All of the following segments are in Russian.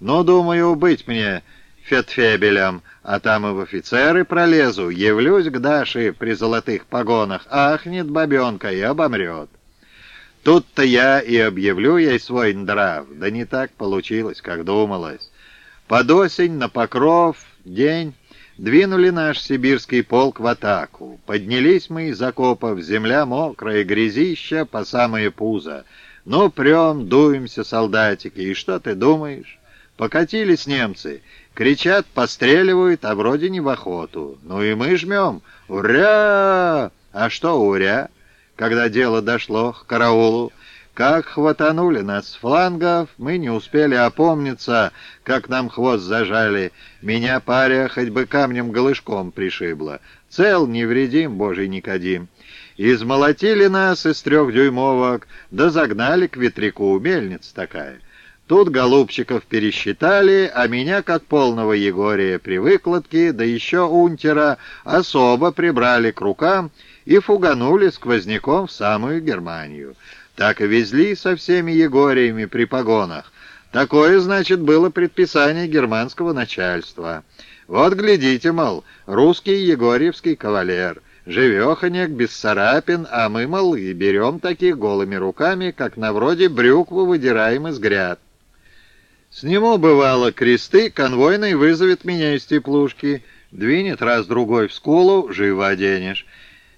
Ну, думаю, быть мне фетфебелем, а там и в офицеры пролезу, явлюсь к Даше при золотых погонах, ахнет бабенка и обомрет. Тут-то я и объявлю ей свой нрав, да не так получилось, как думалось. Под осень на покров день двинули наш сибирский полк в атаку. Поднялись мы из окопов, земля мокрая, грязища по самое пузо. Ну, прем, дуемся, солдатики, и что ты думаешь? Покатились немцы, кричат, постреливают, а вроде не в охоту. Ну и мы жмем. Уря! А что уря? Когда дело дошло к караулу, как хватанули нас с флангов, мы не успели опомниться, как нам хвост зажали. Меня паря хоть бы камнем голышком пришибла. Цел, невредим, божий Никодим. Измолотили нас из трех дюймовок, да загнали к ветряку, мельница такая. Тут голубчиков пересчитали, а меня, как полного Егория при выкладке, да еще унтера, особо прибрали к рукам и фуганули сквозняком в самую Германию. Так и везли со всеми Егориями при погонах. Такое, значит, было предписание германского начальства. Вот, глядите, мол, русский егорьевский кавалер. Живеханек, без царапин, а мы, мол, и берем таких голыми руками, как на вроде брюкву выдираем из гряд. Сниму, бывало, кресты, конвойный вызовет меня из теплушки, двинет раз-другой в скулу, живо оденешь.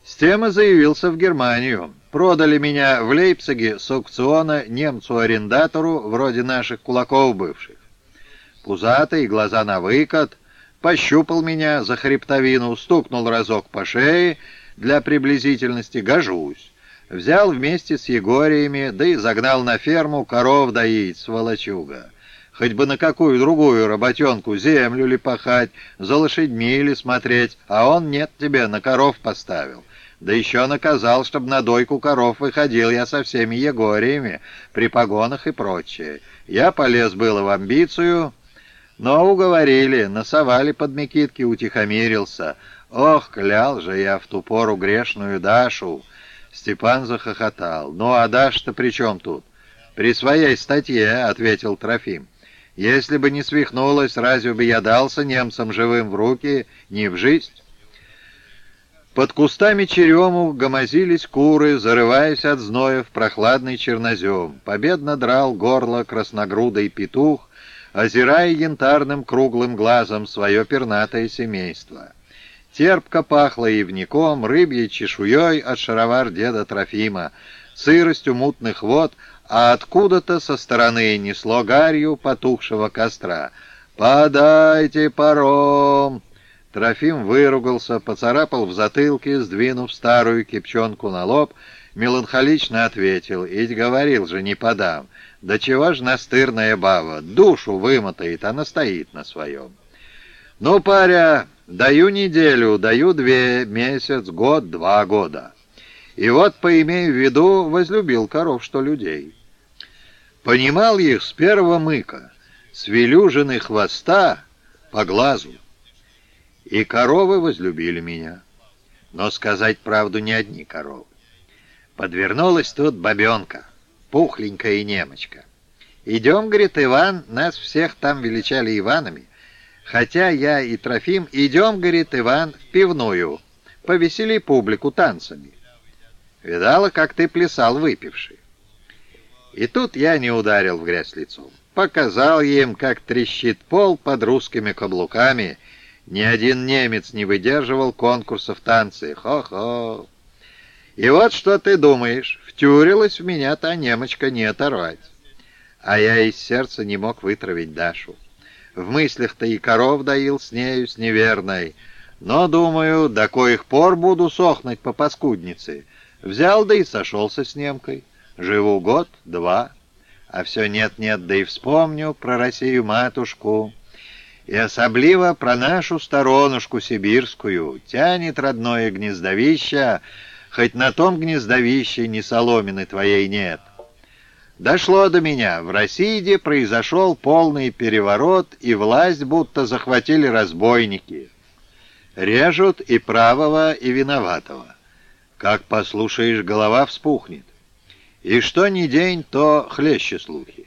С тем и заявился в Германию. Продали меня в Лейпциге с аукциона немцу-арендатору, вроде наших кулаков бывших. Пузатый, глаза на выкат, пощупал меня за хребтовину, стукнул разок по шее, для приблизительности гожусь. Взял вместе с Егориями, да и загнал на ферму коров доить, сволочуга. Хоть бы на какую другую работенку, землю ли пахать, за лошадьми или смотреть, а он нет тебе, на коров поставил. Да еще наказал, чтобы на дойку коров выходил я со всеми егориями, при погонах и прочее. Я полез было в амбицию, но уговорили, насовали под Микитки, утихомирился. Ох, клял же я в ту пору грешную Дашу. Степан захохотал. Ну а Даша-то при чем тут? При своей статье, ответил Трофим. Если бы не свихнулась, разве бы я дался немцам живым в руки, не в жизнь? Под кустами черемух гомозились куры, зарываясь от зноя в прохладный чернозем. Победно драл горло красногрудый петух, озирая янтарным круглым глазом свое пернатое семейство. Терпко пахло ивником, рыбьей чешуей от шаровар деда Трофима, сыростью мутных вод, а откуда-то со стороны несло гарью потухшего костра. «Подайте паром!» Трофим выругался, поцарапал в затылке, сдвинув старую кипчонку на лоб, меланхолично ответил, «Ведь говорил же, не подам. Да чего ж настырная баба, душу вымотает, она стоит на своем». «Ну, паря, даю неделю, даю две, месяц, год, два года». И вот, поимея в виду, возлюбил коров, что людей. Понимал их с первого мыка, с велюжины хвоста по глазу. И коровы возлюбили меня. Но сказать правду не одни коровы. Подвернулась тут бабенка, пухленькая и немочка. «Идем, — говорит Иван, — нас всех там величали Иванами, хотя я и Трофим, идем, — говорит Иван, — в пивную, повесели публику танцами. Видала, как ты плясал выпивший. И тут я не ударил в грязь лицом. Показал им, как трещит пол под русскими каблуками. Ни один немец не выдерживал конкурса в танце. Хо-хо. И вот что ты думаешь, втюрилась в меня та немочка не оторвать. А я из сердца не мог вытравить Дашу. В мыслях-то и коров доил с нею, с неверной. Но, думаю, до коих пор буду сохнуть по паскуднице — Взял, да и сошелся с немкой. Живу год, два, а все нет-нет, да и вспомню про Россию-матушку. И особливо про нашу сторонушку сибирскую. Тянет родное гнездовище, хоть на том гнездовище ни соломины твоей нет. Дошло до меня, в России произошел полный переворот, и власть будто захватили разбойники. Режут и правого, и виноватого. Как послушаешь, голова вспухнет. И что ни день, то хлеще слухи.